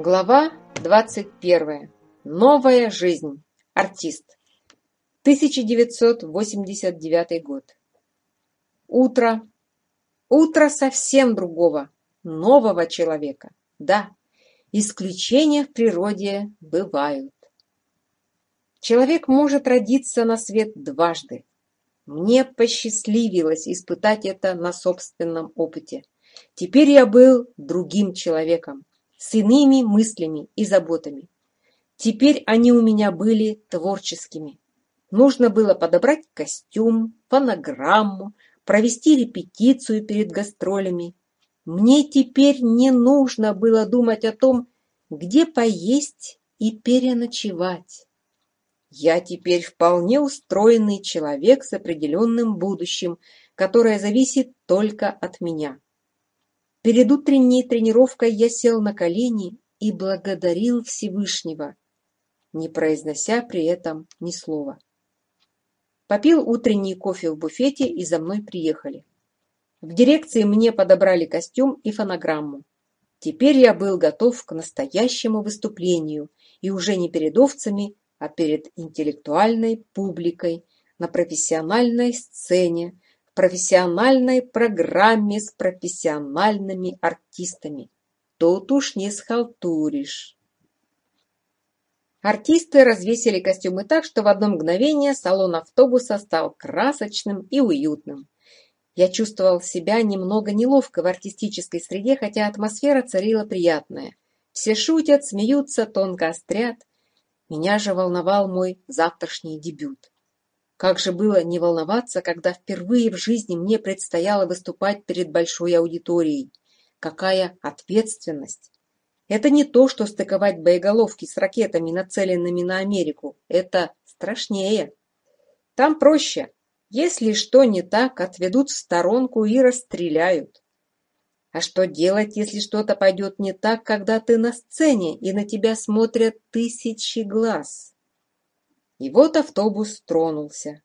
Глава 21. Новая жизнь. Артист. 1989 год. Утро. Утро совсем другого, нового человека. Да, исключения в природе бывают. Человек может родиться на свет дважды. Мне посчастливилось испытать это на собственном опыте. Теперь я был другим человеком с иными мыслями и заботами. Теперь они у меня были творческими. Нужно было подобрать костюм, фонограмму, провести репетицию перед гастролями. Мне теперь не нужно было думать о том, где поесть и переночевать. Я теперь вполне устроенный человек с определенным будущим, которое зависит только от меня. Перед утренней тренировкой я сел на колени и благодарил Всевышнего, не произнося при этом ни слова. Попил утренний кофе в буфете и за мной приехали. В дирекции мне подобрали костюм и фонограмму. Теперь я был готов к настоящему выступлению и уже не перед овцами, а перед интеллектуальной публикой на профессиональной сцене профессиональной программе с профессиональными артистами. Тут не схалтуришь. Артисты развесили костюмы так, что в одно мгновение салон автобуса стал красочным и уютным. Я чувствовал себя немного неловко в артистической среде, хотя атмосфера царила приятная. Все шутят, смеются, тонко острят. Меня же волновал мой завтрашний дебют. Как же было не волноваться, когда впервые в жизни мне предстояло выступать перед большой аудиторией. Какая ответственность! Это не то, что стыковать боеголовки с ракетами, нацеленными на Америку. Это страшнее. Там проще. Если что не так, отведут в сторонку и расстреляют. А что делать, если что-то пойдет не так, когда ты на сцене и на тебя смотрят тысячи глаз? И вот автобус тронулся.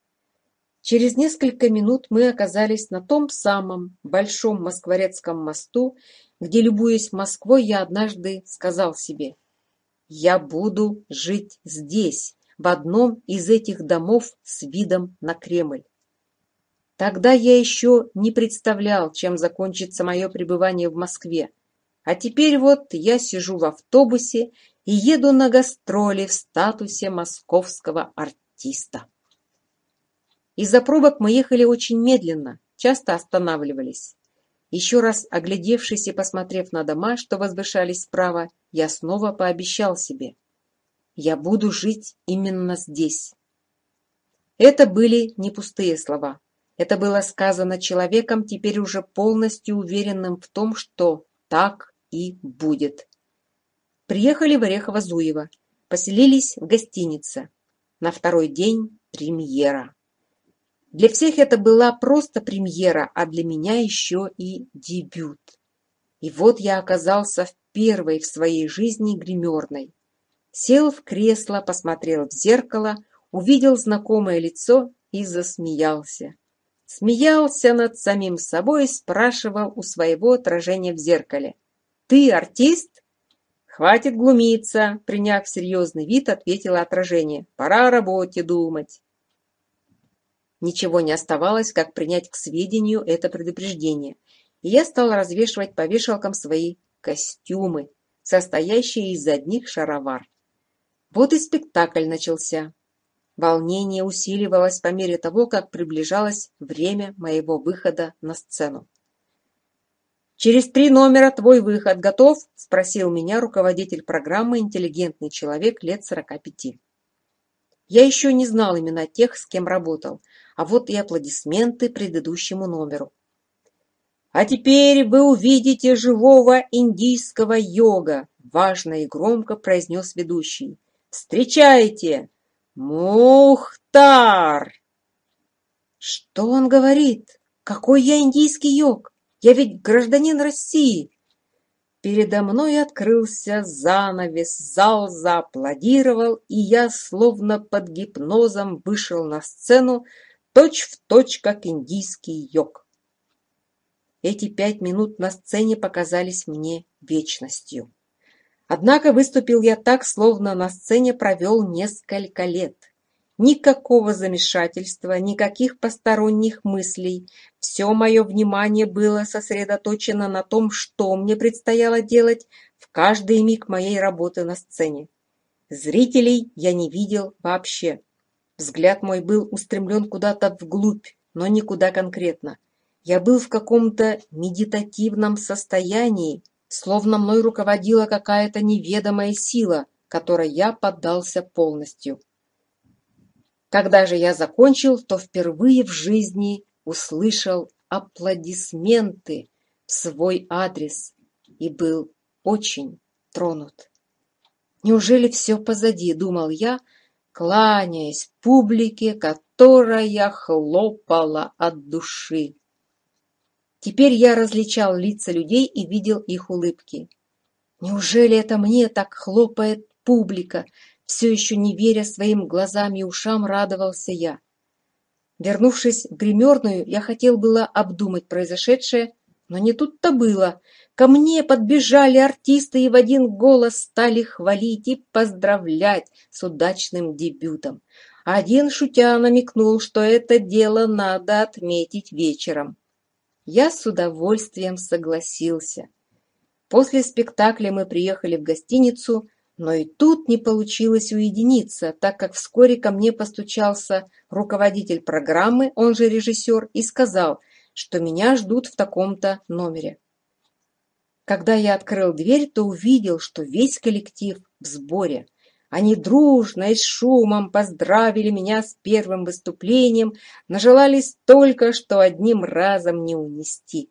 Через несколько минут мы оказались на том самом большом Москворецком мосту, где, любуясь Москвой, я однажды сказал себе «Я буду жить здесь, в одном из этих домов с видом на Кремль». Тогда я еще не представлял, чем закончится мое пребывание в Москве, а теперь вот я сижу в автобусе и еду на гастроли в статусе московского артиста. Из-за пробок мы ехали очень медленно, часто останавливались. Еще раз оглядевшись и посмотрев на дома, что возвышались справа, я снова пообещал себе. Я буду жить именно здесь. Это были не пустые слова. Это было сказано человеком, теперь уже полностью уверенным в том, что так и будет. Приехали в Орехово-Зуево, поселились в гостинице. На второй день премьера. Для всех это была просто премьера, а для меня еще и дебют. И вот я оказался в первой в своей жизни гримерной. Сел в кресло, посмотрел в зеркало, увидел знакомое лицо и засмеялся. Смеялся над самим собой, спрашивал у своего отражения в зеркале. «Ты артист?» «Хватит глумиться», — приняв серьезный вид, ответила отражение. «Пора о работе думать». Ничего не оставалось, как принять к сведению это предупреждение. И я стал развешивать по вешалкам свои костюмы, состоящие из одних шаровар. Вот и спектакль начался. Волнение усиливалось по мере того, как приближалось время моего выхода на сцену. «Через три номера твой выход готов?» – спросил меня руководитель программы «Интеллигентный человек» лет 45. Я еще не знал имена тех, с кем работал, а вот и аплодисменты предыдущему номеру. «А теперь вы увидите живого индийского йога!» – важно и громко произнес ведущий. «Встречайте! Мухтар!» «Что он говорит? Какой я индийский йог?» Я ведь гражданин России!» Передо мной открылся занавес, зал зааплодировал, и я, словно под гипнозом, вышел на сцену, точь-в-точь, как индийский йог. Эти пять минут на сцене показались мне вечностью. Однако выступил я так, словно на сцене провел несколько лет никакого замешательства, никаких посторонних мыслей. Все мое внимание было сосредоточено на том, что мне предстояло делать в каждый миг моей работы на сцене. Зрителей я не видел вообще. Взгляд мой был устремлен куда-то вглубь, но никуда конкретно. Я был в каком-то медитативном состоянии, словно мной руководила какая-то неведомая сила, которой я поддался полностью. Когда же я закончил, то впервые в жизни услышал аплодисменты в свой адрес и был очень тронут. Неужели все позади, думал я, кланяясь публике, которая хлопала от души. Теперь я различал лица людей и видел их улыбки. Неужели это мне так хлопает публика? все еще не веря своим глазам и ушам, радовался я. Вернувшись в гримерную, я хотел было обдумать произошедшее, но не тут-то было. Ко мне подбежали артисты и в один голос стали хвалить и поздравлять с удачным дебютом. Один шутя намекнул, что это дело надо отметить вечером. Я с удовольствием согласился. После спектакля мы приехали в гостиницу, но и тут не получилось уединиться, так как вскоре ко мне постучался руководитель программы, он же режиссер, и сказал, что меня ждут в таком-то номере. Когда я открыл дверь, то увидел, что весь коллектив в сборе. Они дружно и с шумом поздравили меня с первым выступлением, нажелались только, что одним разом не унести.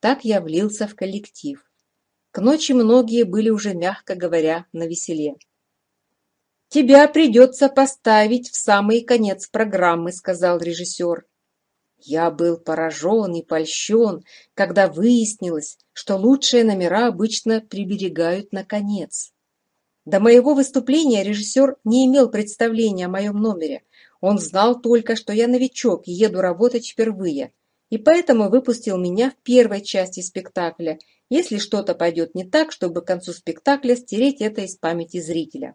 Так я влился в коллектив. К ночи многие были уже, мягко говоря, на веселе. «Тебя придется поставить в самый конец программы», — сказал режиссер. Я был поражен и польщен, когда выяснилось, что лучшие номера обычно приберегают на конец. До моего выступления режиссер не имел представления о моем номере. Он знал только, что я новичок и еду работать впервые, и поэтому выпустил меня в первой части спектакля если что-то пойдет не так, чтобы к концу спектакля стереть это из памяти зрителя.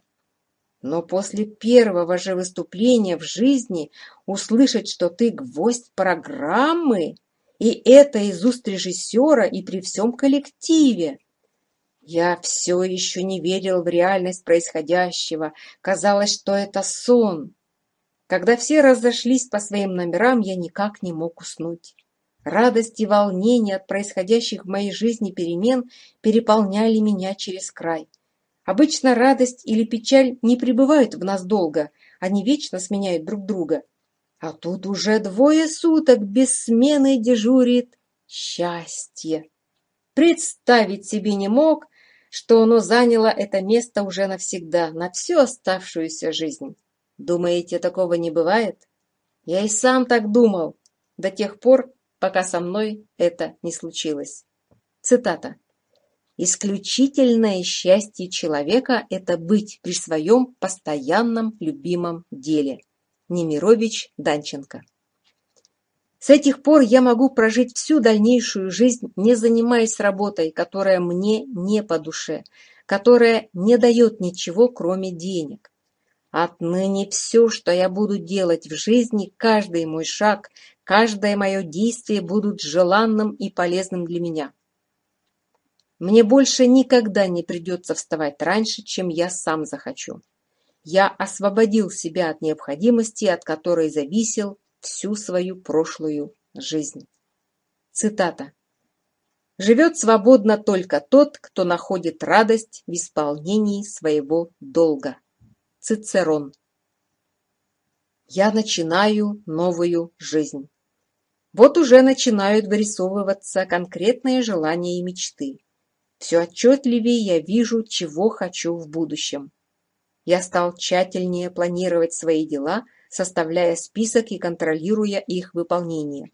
Но после первого же выступления в жизни услышать, что ты гвоздь программы, и это из уст режиссера и при всем коллективе. Я все еще не верил в реальность происходящего. Казалось, что это сон. Когда все разошлись по своим номерам, я никак не мог уснуть. Радость и волнение от происходящих в моей жизни перемен переполняли меня через край. Обычно радость или печаль не пребывают в нас долго, они вечно сменяют друг друга. А тут уже двое суток без смены дежурит счастье. Представить себе не мог, что оно заняло это место уже навсегда, на всю оставшуюся жизнь. Думаете, такого не бывает? Я и сам так думал, до тех пор, пока со мной это не случилось. Цитата. «Исключительное счастье человека – это быть при своем постоянном любимом деле». Немирович Данченко. С этих пор я могу прожить всю дальнейшую жизнь, не занимаясь работой, которая мне не по душе, которая не дает ничего, кроме денег. Отныне все, что я буду делать в жизни, каждый мой шаг, Каждое мое действие будут желанным и полезным для меня. Мне больше никогда не придется вставать раньше, чем я сам захочу. Я освободил себя от необходимости, от которой зависел всю свою прошлую жизнь. Цитата. «Живет свободно только тот, кто находит радость в исполнении своего долга». Цицерон. «Я начинаю новую жизнь». Вот уже начинают вырисовываться конкретные желания и мечты. Все отчетливее я вижу, чего хочу в будущем. Я стал тщательнее планировать свои дела, составляя список и контролируя их выполнение.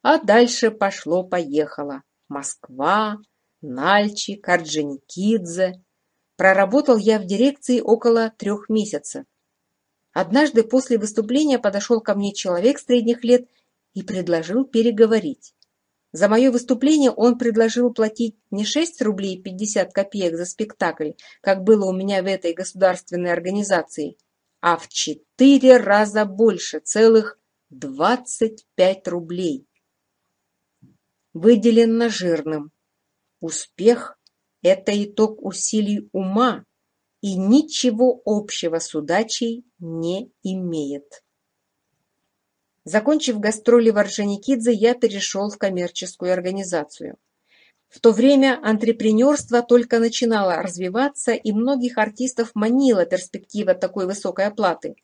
А дальше пошло-поехало. Москва, Нальчик, Орджоникидзе. Проработал я в дирекции около трех месяцев. Однажды после выступления подошел ко мне человек средних лет и предложил переговорить. За мое выступление он предложил платить не 6 рублей 50 копеек за спектакль, как было у меня в этой государственной организации, а в 4 раза больше, целых 25 рублей. Выделено жирным. Успех – это итог усилий ума и ничего общего с удачей не имеет. Закончив гастроли в Орджоникидзе, я перешел в коммерческую организацию. В то время антрепренерство только начинало развиваться, и многих артистов манила перспектива такой высокой оплаты.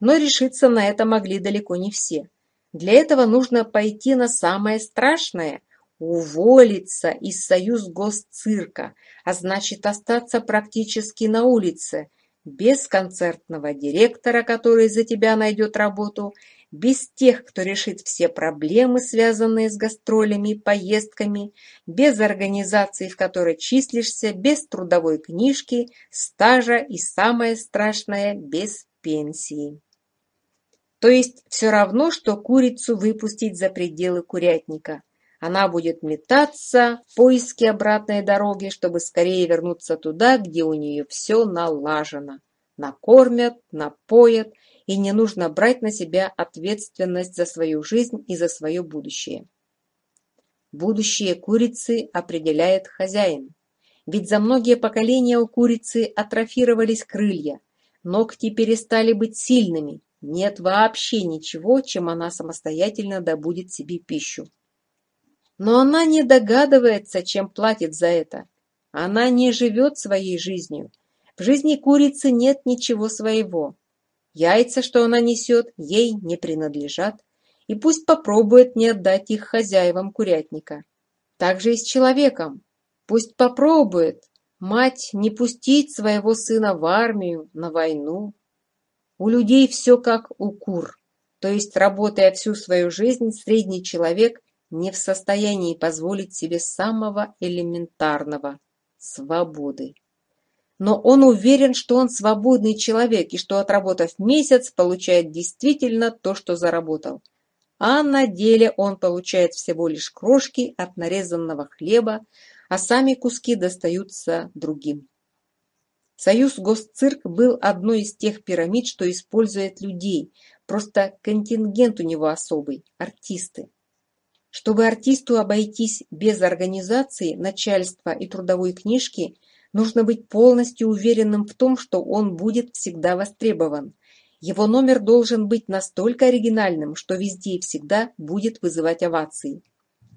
Но решиться на это могли далеко не все. Для этого нужно пойти на самое страшное – уволиться из союз госцирка, а значит остаться практически на улице, без концертного директора, который за тебя найдет работу – без тех, кто решит все проблемы, связанные с гастролями, поездками, без организации, в которой числишься, без трудовой книжки, стажа и, самое страшное, без пенсии. То есть все равно, что курицу выпустить за пределы курятника. Она будет метаться в поиске обратной дороги, чтобы скорее вернуться туда, где у нее все налажено. Накормят, напоят – и не нужно брать на себя ответственность за свою жизнь и за свое будущее. Будущее курицы определяет хозяин. Ведь за многие поколения у курицы атрофировались крылья, ногти перестали быть сильными, нет вообще ничего, чем она самостоятельно добудет себе пищу. Но она не догадывается, чем платит за это. Она не живет своей жизнью. В жизни курицы нет ничего своего. Яйца, что она несет, ей не принадлежат, и пусть попробует не отдать их хозяевам курятника. Так же и с человеком. Пусть попробует мать не пустить своего сына в армию, на войну. У людей все как у кур, то есть работая всю свою жизнь, средний человек не в состоянии позволить себе самого элементарного – свободы но он уверен, что он свободный человек и что, отработав месяц, получает действительно то, что заработал. А на деле он получает всего лишь крошки от нарезанного хлеба, а сами куски достаются другим. Союз Госцирк был одной из тех пирамид, что использует людей, просто контингент у него особый – артисты. Чтобы артисту обойтись без организации, начальства и трудовой книжки – Нужно быть полностью уверенным в том, что он будет всегда востребован. Его номер должен быть настолько оригинальным, что везде и всегда будет вызывать овации.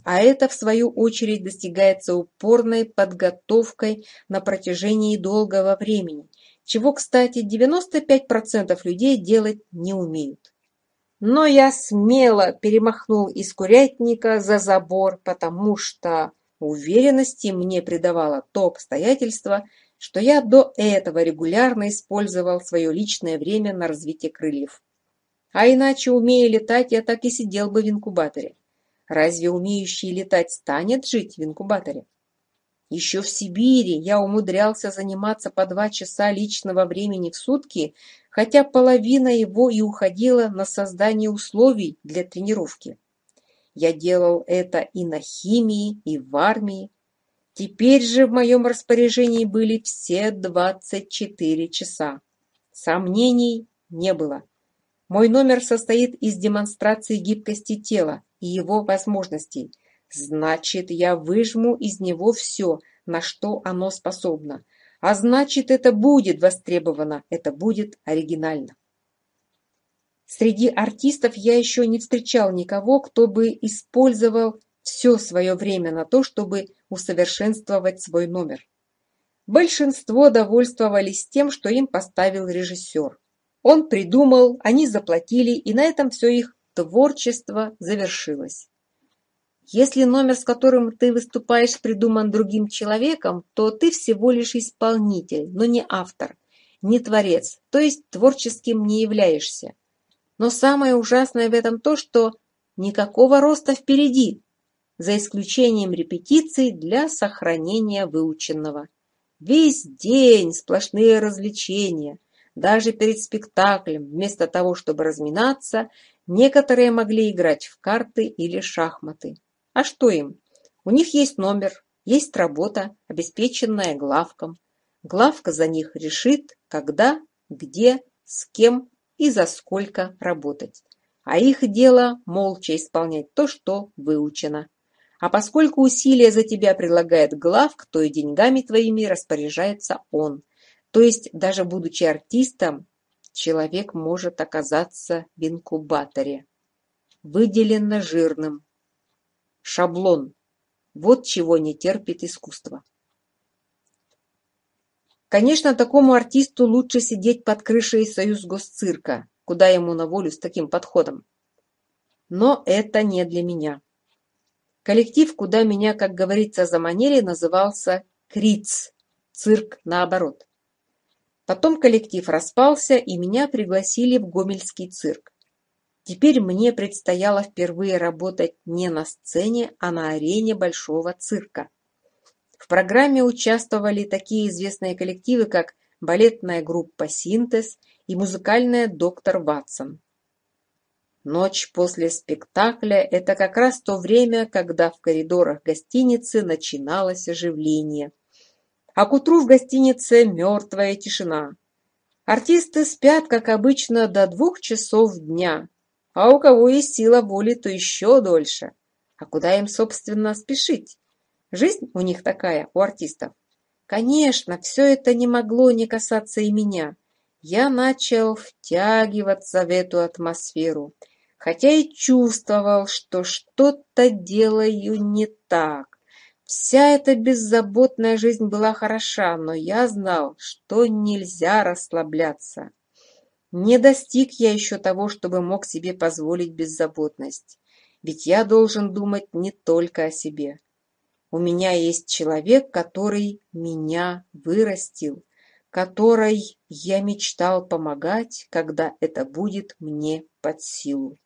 А это, в свою очередь, достигается упорной подготовкой на протяжении долгого времени, чего, кстати, 95% людей делать не умеют. Но я смело перемахнул из курятника за забор, потому что Уверенности мне придавало то обстоятельство, что я до этого регулярно использовал свое личное время на развитие крыльев. А иначе, умея летать, я так и сидел бы в инкубаторе. Разве умеющий летать станет жить в инкубаторе? Еще в Сибири я умудрялся заниматься по два часа личного времени в сутки, хотя половина его и уходила на создание условий для тренировки. Я делал это и на химии, и в армии. Теперь же в моем распоряжении были все 24 часа. Сомнений не было. Мой номер состоит из демонстрации гибкости тела и его возможностей. Значит, я выжму из него все, на что оно способно. А значит, это будет востребовано, это будет оригинально. Среди артистов я еще не встречал никого, кто бы использовал все свое время на то, чтобы усовершенствовать свой номер. Большинство довольствовались тем, что им поставил режиссер. Он придумал, они заплатили, и на этом все их творчество завершилось. Если номер, с которым ты выступаешь, придуман другим человеком, то ты всего лишь исполнитель, но не автор, не творец, то есть творческим не являешься. Но самое ужасное в этом то, что никакого роста впереди, за исключением репетиций для сохранения выученного. Весь день сплошные развлечения. Даже перед спектаклем, вместо того, чтобы разминаться, некоторые могли играть в карты или шахматы. А что им? У них есть номер, есть работа, обеспеченная главком. Главка за них решит, когда, где, с кем и за сколько работать. А их дело молча исполнять то, что выучено. А поскольку усилия за тебя предлагает главк, то и деньгами твоими распоряжается он. То есть, даже будучи артистом, человек может оказаться в инкубаторе. Выделено жирным. Шаблон. Вот чего не терпит искусство. Конечно, такому артисту лучше сидеть под крышей Союз Госцирка, куда ему на волю с таким подходом. Но это не для меня. Коллектив, куда меня, как говорится, заманили, назывался «Криц» – цирк наоборот. Потом коллектив распался, и меня пригласили в Гомельский цирк. Теперь мне предстояло впервые работать не на сцене, а на арене большого цирка – в программе участвовали такие известные коллективы, как балетная группа «Синтез» и музыкальная «Доктор Ватсон». Ночь после спектакля – это как раз то время, когда в коридорах гостиницы начиналось оживление. А к утру в гостинице мертвая тишина. Артисты спят, как обычно, до двух часов дня, а у кого есть сила воли, то еще дольше. А куда им, собственно, спешить? Жизнь у них такая, у артистов. Конечно, все это не могло не касаться и меня. Я начал втягиваться в эту атмосферу, хотя и чувствовал, что что-то делаю не так. Вся эта беззаботная жизнь была хороша, но я знал, что нельзя расслабляться. Не достиг я еще того, чтобы мог себе позволить беззаботность. Ведь я должен думать не только о себе. У меня есть человек, который меня вырастил, которой я мечтал помогать, когда это будет мне под силу.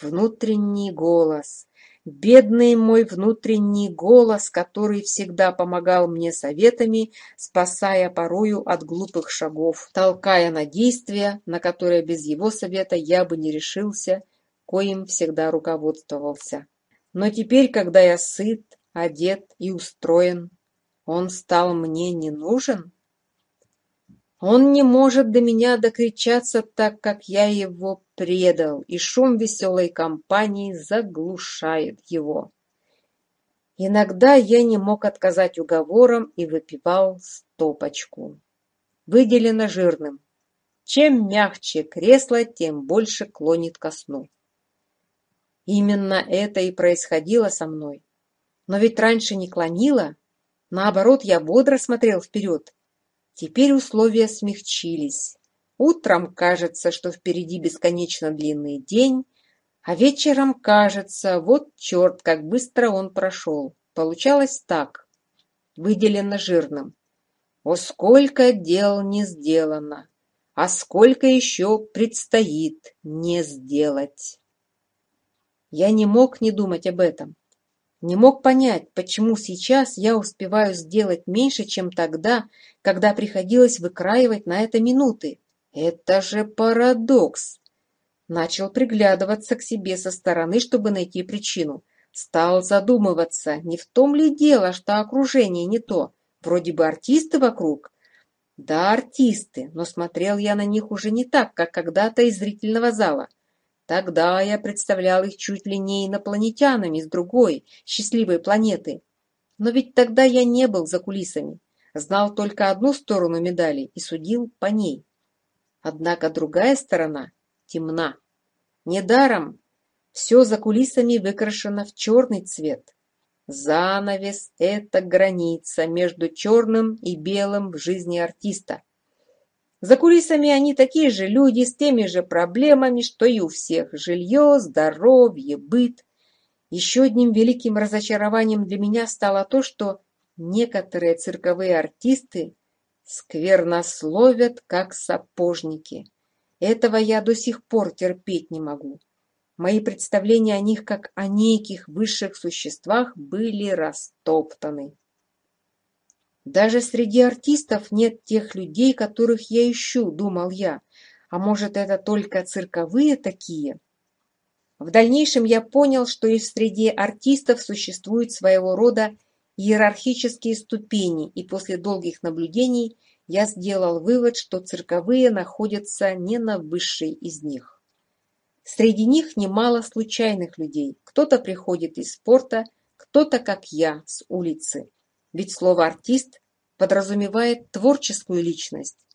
Внутренний голос. Бедный мой внутренний голос, который всегда помогал мне советами, спасая порою от глупых шагов, толкая на действия, на которые без его совета я бы не решился, коим всегда руководствовался. Но теперь, когда я сыт, одет и устроен, он стал мне не нужен? Он не может до меня докричаться, так как я его предал, и шум веселой компании заглушает его. Иногда я не мог отказать уговорам и выпивал стопочку. Выделено жирным. Чем мягче кресло, тем больше клонит ко сну. Именно это и происходило со мной. Но ведь раньше не клонило. Наоборот, я бодро смотрел вперед. Теперь условия смягчились. Утром кажется, что впереди бесконечно длинный день, а вечером кажется, вот черт, как быстро он прошел. Получалось так, выделено жирным. О, сколько дел не сделано, а сколько еще предстоит не сделать. Я не мог не думать об этом. Не мог понять, почему сейчас я успеваю сделать меньше, чем тогда, когда приходилось выкраивать на это минуты. Это же парадокс. Начал приглядываться к себе со стороны, чтобы найти причину. Стал задумываться, не в том ли дело, что окружение не то. Вроде бы артисты вокруг. Да, артисты, но смотрел я на них уже не так, как когда-то из зрительного зала. Тогда я представлял их чуть ли не инопланетянами с другой, счастливой планеты. Но ведь тогда я не был за кулисами, знал только одну сторону медали и судил по ней. Однако другая сторона темна. Недаром все за кулисами выкрашено в черный цвет. Занавес – это граница между черным и белым в жизни артиста. За кулисами они такие же люди, с теми же проблемами, что и у всех. Жилье, здоровье, быт. Еще одним великим разочарованием для меня стало то, что некоторые цирковые артисты сквернословят, как сапожники. Этого я до сих пор терпеть не могу. Мои представления о них как о неких высших существах были растоптаны. Даже среди артистов нет тех людей, которых я ищу, думал я. А может, это только цирковые такие? В дальнейшем я понял, что и среди артистов существуют своего рода иерархические ступени, и после долгих наблюдений я сделал вывод, что цирковые находятся не на высшей из них. Среди них немало случайных людей. Кто-то приходит из спорта, кто-то, как я, с улицы ведь слово «артист» подразумевает творческую личность.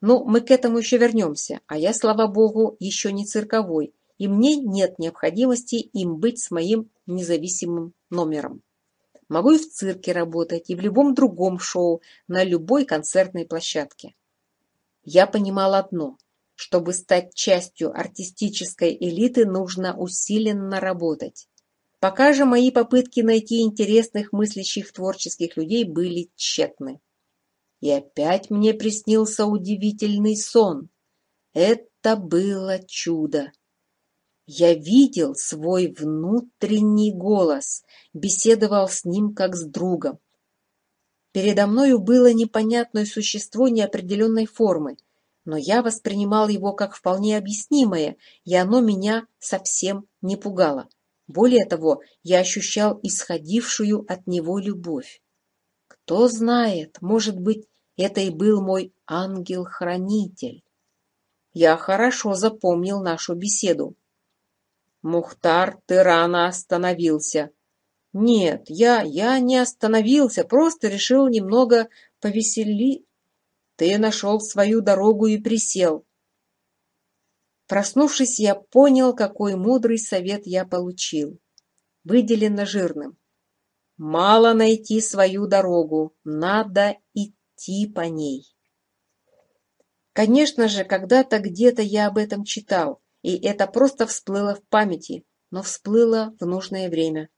Но мы к этому еще вернемся, а я, слава богу, еще не цирковой, и мне нет необходимости им быть с моим независимым номером. Могу и в цирке работать, и в любом другом шоу, на любой концертной площадке. Я понимал одно. Чтобы стать частью артистической элиты, нужно усиленно работать. Пока же мои попытки найти интересных мыслящих творческих людей были тщетны. И опять мне приснился удивительный сон. Это было чудо. Я видел свой внутренний голос, беседовал с ним как с другом. Передо мною было непонятное существо неопределенной формы, но я воспринимал его как вполне объяснимое, и оно меня совсем не пугало. Более того, я ощущал исходившую от него любовь. Кто знает, может быть, это и был мой ангел-хранитель. Я хорошо запомнил нашу беседу. Мухтар, ты рано остановился. Нет, я, я не остановился, просто решил немного повесели. Ты нашел свою дорогу и присел. Проснувшись, я понял, какой мудрый совет я получил. Выделено жирным. Мало найти свою дорогу, надо идти по ней. Конечно же, когда-то где-то я об этом читал, и это просто всплыло в памяти, но всплыло в нужное время.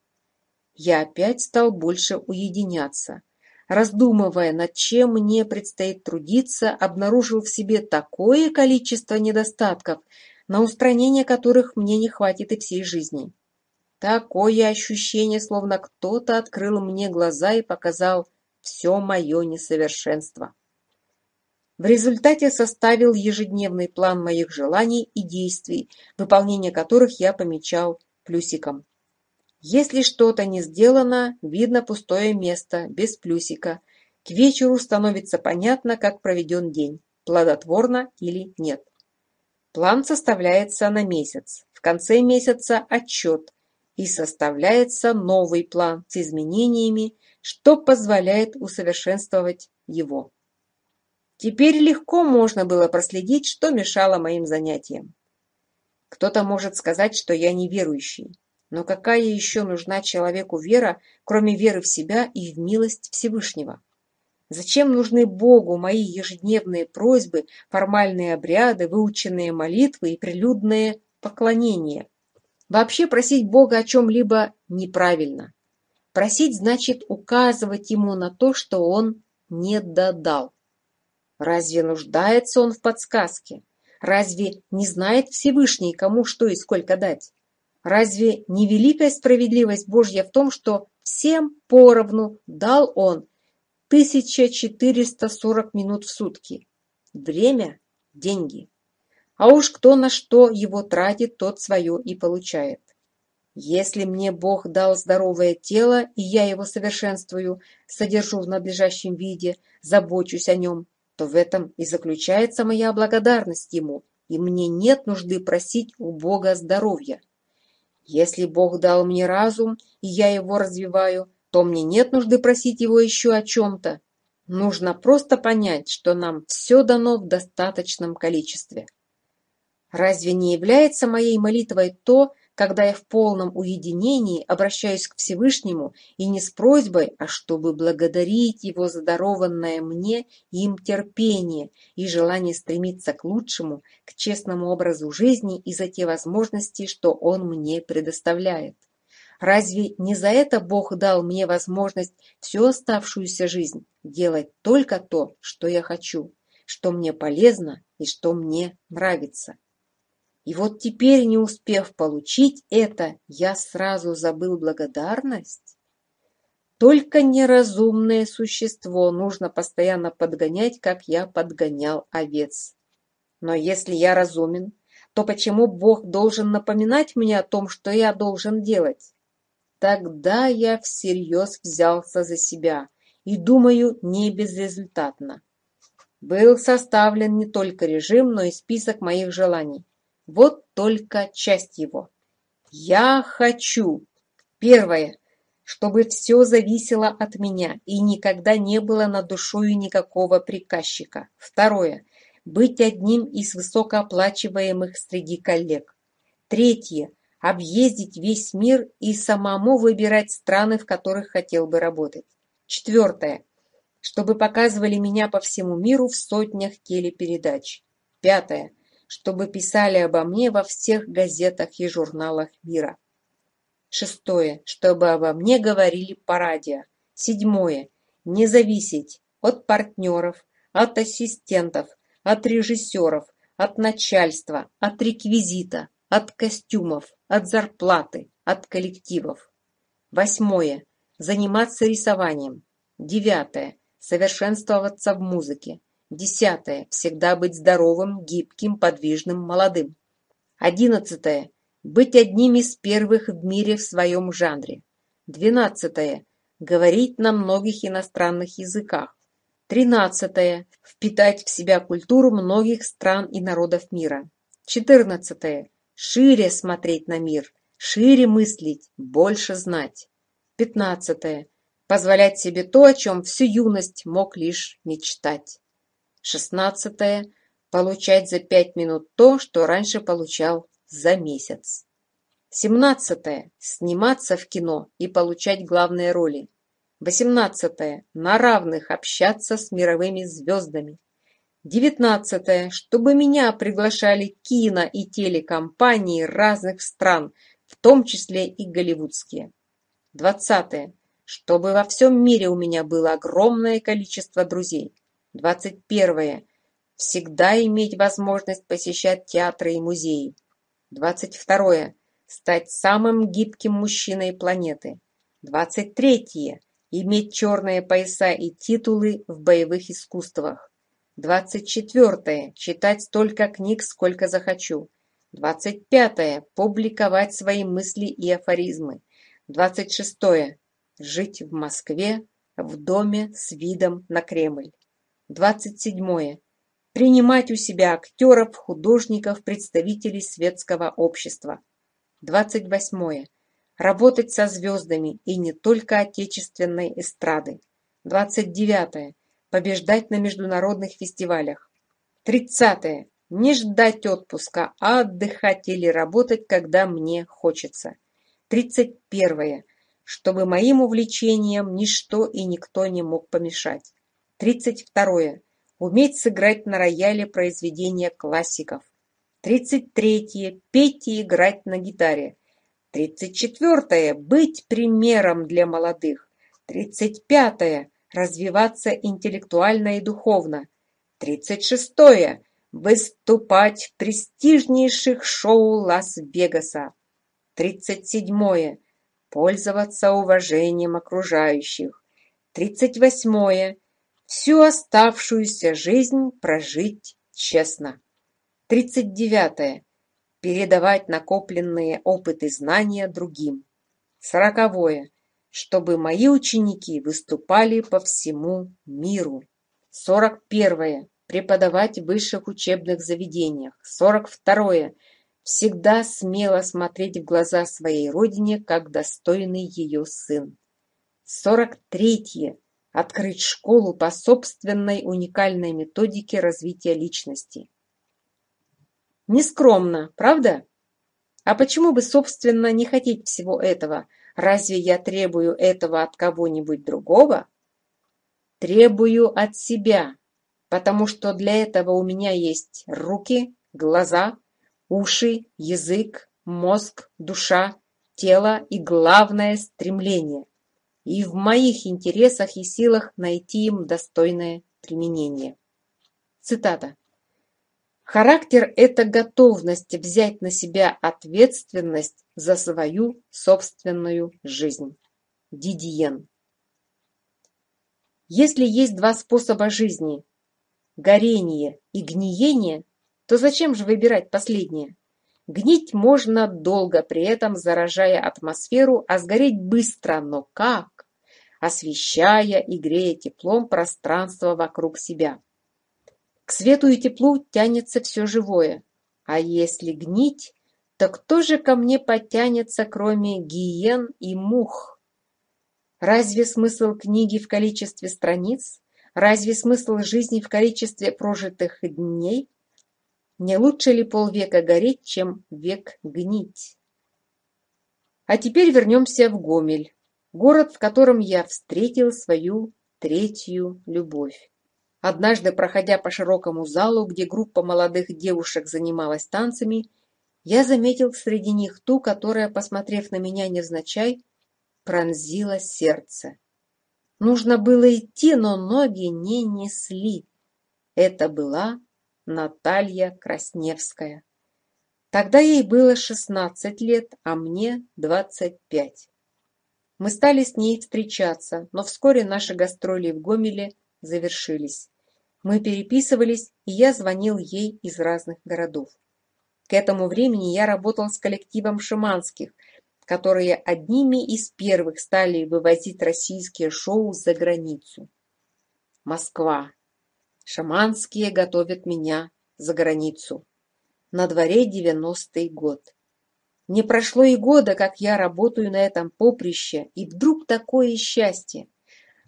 Я опять стал больше уединяться, раздумывая, над чем мне предстоит трудиться, обнаружил в себе такое количество недостатков, на устранение которых мне не хватит и всей жизни. Такое ощущение, словно кто-то открыл мне глаза и показал все мое несовершенство. В результате составил ежедневный план моих желаний и действий, выполнение которых я помечал плюсиком. Если что-то не сделано, видно пустое место, без плюсика. К вечеру становится понятно, как проведен день, плодотворно или нет. План составляется на месяц. В конце месяца отчет. И составляется новый план с изменениями, что позволяет усовершенствовать его. Теперь легко можно было проследить, что мешало моим занятиям. Кто-то может сказать, что я неверующий. Но какая еще нужна человеку вера, кроме веры в себя и в милость Всевышнего? Зачем нужны Богу мои ежедневные просьбы, формальные обряды, выученные молитвы и прилюдные поклонения? Вообще просить Бога о чем-либо неправильно. Просить значит указывать Ему на то, что Он не додал. Разве нуждается Он в подсказке? Разве не знает Всевышний, кому что и сколько дать? Разве не великая справедливость Божья в том, что всем поровну дал Он 1440 минут в сутки? Время – деньги. А уж кто на что его тратит, тот свое и получает. Если мне Бог дал здоровое тело, и я его совершенствую, содержу в надлежащем виде, забочусь о нем, то в этом и заключается моя благодарность Ему, и мне нет нужды просить у Бога здоровья. Если Бог дал мне разум, и я его развиваю, то мне нет нужды просить его еще о чем-то. Нужно просто понять, что нам все дано в достаточном количестве. Разве не является моей молитвой то, когда я в полном уединении обращаюсь к Всевышнему и не с просьбой, а чтобы благодарить Его за дарованное мне им терпение и желание стремиться к лучшему, к честному образу жизни и за те возможности, что Он мне предоставляет. Разве не за это Бог дал мне возможность всю оставшуюся жизнь делать только то, что я хочу, что мне полезно и что мне нравится? И вот теперь, не успев получить это, я сразу забыл благодарность. Только неразумное существо нужно постоянно подгонять, как я подгонял овец. Но если я разумен, то почему Бог должен напоминать мне о том, что я должен делать? Тогда я всерьез взялся за себя и, думаю, не безрезультатно. Был составлен не только режим, но и список моих желаний. Вот только часть его. Я хочу, первое, чтобы все зависело от меня и никогда не было над душою никакого приказчика. Второе, быть одним из высокооплачиваемых среди коллег. Третье, объездить весь мир и самому выбирать страны, в которых хотел бы работать. Четвертое, чтобы показывали меня по всему миру в сотнях телепередач. Пятое, чтобы писали обо мне во всех газетах и журналах мира. Шестое. Чтобы обо мне говорили по радио. Седьмое. Не зависеть от партнеров, от ассистентов, от режиссеров, от начальства, от реквизита, от костюмов, от зарплаты, от коллективов. Восьмое. Заниматься рисованием. Девятое. Совершенствоваться в музыке. Десятое. Всегда быть здоровым, гибким, подвижным, молодым. Одиннадцатое. Быть одним из первых в мире в своем жанре. Двенадцатое. Говорить на многих иностранных языках. Тринадцатое. Впитать в себя культуру многих стран и народов мира. Четырнадцатое. Шире смотреть на мир, шире мыслить, больше знать. Пятнадцатое. Позволять себе то, о чем всю юность мог лишь мечтать шестнадцатое получать за пять минут то, что раньше получал за месяц. Семнадцатое. Сниматься в кино и получать главные роли. Восемнадцатое. На равных общаться с мировыми звездами. Девятнадцатое. Чтобы меня приглашали кино и телекомпании разных стран, в том числе и голливудские. Двадцатое. Чтобы во всем мире у меня было огромное количество друзей. Двадцать первое. Всегда иметь возможность посещать театры и музеи. Двадцать второе. Стать самым гибким мужчиной планеты. Двадцать третье. Иметь черные пояса и титулы в боевых искусствах. Двадцать четвертое. Читать столько книг, сколько захочу. Двадцать пятое. Публиковать свои мысли и афоризмы. Двадцать шестое. Жить в Москве, в доме с видом на Кремль двое. Принимать у себя актеров, художников, представителей светского общества. 28. Работать со звездами и не только отечественной эстрады. 29. Побеждать на международных фестивалях. 30. Не ждать отпуска, а отдыхать или работать, когда мне хочется. 31. Чтобы моим увлечениям ничто и никто не мог помешать. Тридцать второе. Уметь сыграть на рояле произведения классиков. Тридцать третье. Петь и играть на гитаре. Тридцать четвертое. Быть примером для молодых. Тридцать пятое. Развиваться интеллектуально и духовно. Тридцать шестое. Выступать в престижнейших шоу Лас-Вегаса. Тридцать седьмое. Пользоваться уважением окружающих. Тридцать восьмое всю оставшуюся жизнь прожить честно. Тридцать девятое. Передавать накопленные опыт и знания другим. Сороковое. Чтобы мои ученики выступали по всему миру. Сорок первое. Преподавать в высших учебных заведениях. Сорок второе. Всегда смело смотреть в глаза своей родине, как достойный ее сын. Сорок третье открыть школу по собственной уникальной методике развития личности. Нескромно, правда? А почему бы, собственно, не хотеть всего этого? Разве я требую этого от кого-нибудь другого? Требую от себя, потому что для этого у меня есть руки, глаза, уши, язык, мозг, душа, тело и, главное, стремление и в моих интересах и силах найти им достойное применение. Цитата. Характер – это готовность взять на себя ответственность за свою собственную жизнь. Дидиен. Если есть два способа жизни – горение и гниение, то зачем же выбирать последнее? Гнить можно долго, при этом заражая атмосферу, а сгореть быстро, но как? Освещая и грея теплом пространство вокруг себя. К свету и теплу тянется все живое. А если гнить, то кто же ко мне потянется, кроме гиен и мух? Разве смысл книги в количестве страниц? Разве смысл жизни в количестве прожитых дней? Не лучше ли полвека гореть, чем век гнить? А теперь вернемся в Гомель, город, в котором я встретил свою третью любовь. Однажды, проходя по широкому залу, где группа молодых девушек занималась танцами, я заметил среди них ту, которая, посмотрев на меня невзначай, пронзила сердце. Нужно было идти, но ноги не несли. Это была Наталья Красневская. Тогда ей было 16 лет, а мне 25. Мы стали с ней встречаться, но вскоре наши гастроли в Гомеле завершились. Мы переписывались, и я звонил ей из разных городов. К этому времени я работал с коллективом шиманских, которые одними из первых стали вывозить российские шоу за границу. Москва, Шаманские готовят меня за границу. На дворе девяностый год. Не прошло и года, как я работаю на этом поприще, и вдруг такое счастье.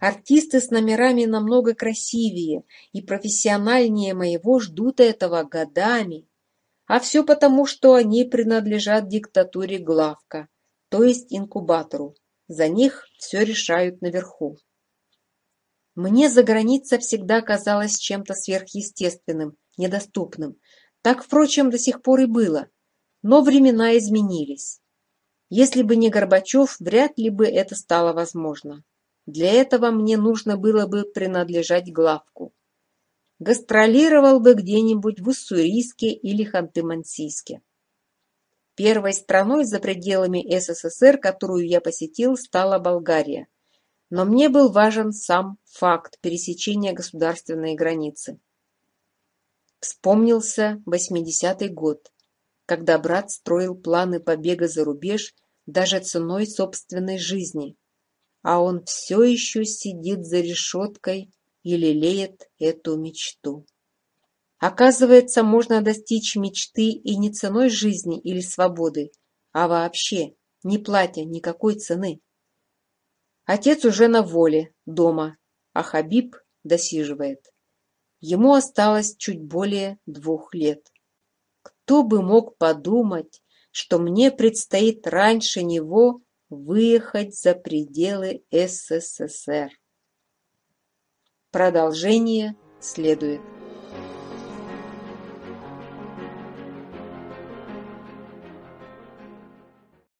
Артисты с номерами намного красивее и профессиональнее моего ждут этого годами. А все потому, что они принадлежат диктатуре главка, то есть инкубатору. За них все решают наверху. Мне за граница всегда казалась чем-то сверхъестественным, недоступным. Так, впрочем, до сих пор и было. Но времена изменились. Если бы не Горбачев, вряд ли бы это стало возможно. Для этого мне нужно было бы принадлежать главку. Гастролировал бы где-нибудь в Уссурийске или Ханты-Мансийске. Первой страной за пределами СССР, которую я посетил, стала Болгария. Но мне был важен сам факт пересечения государственной границы. Вспомнился 80-й год, когда брат строил планы побега за рубеж даже ценой собственной жизни, а он все еще сидит за решеткой и лелеет эту мечту. Оказывается, можно достичь мечты и не ценой жизни или свободы, а вообще, не платя никакой цены. Отец уже на воле, дома, а Хабиб досиживает. Ему осталось чуть более двух лет. Кто бы мог подумать, что мне предстоит раньше него выехать за пределы СССР. Продолжение следует.